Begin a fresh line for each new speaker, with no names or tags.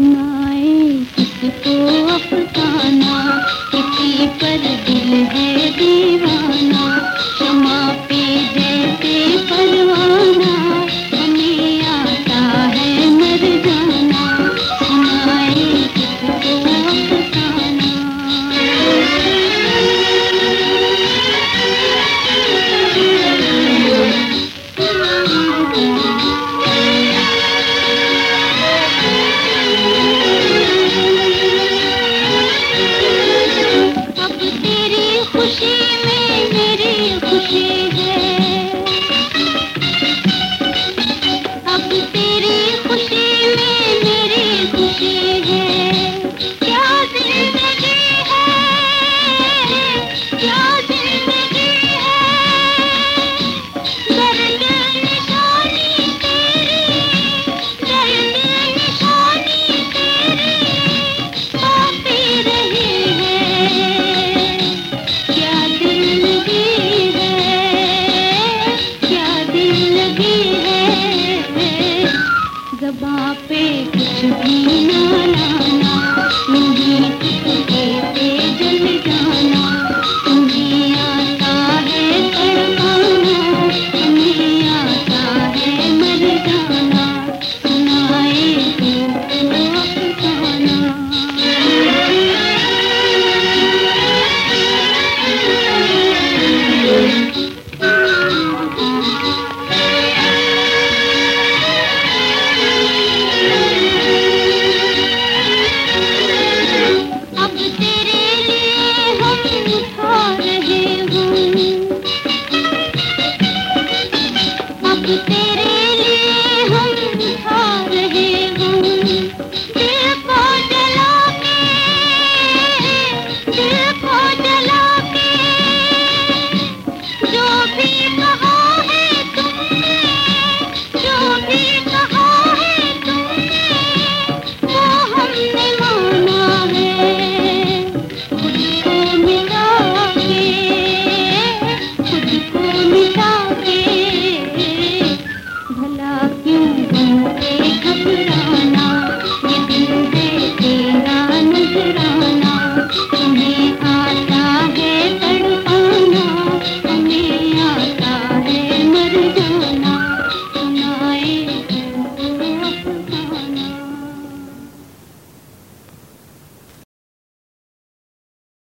सुनाए, किसको फसाना किसी पर दिल है दीवाना। क्षमा पे परवाना। हमें है मर जाना। सुनाए, किसको फसाना Thank you. खुशी जबा पे कुछ भी ना Thank you.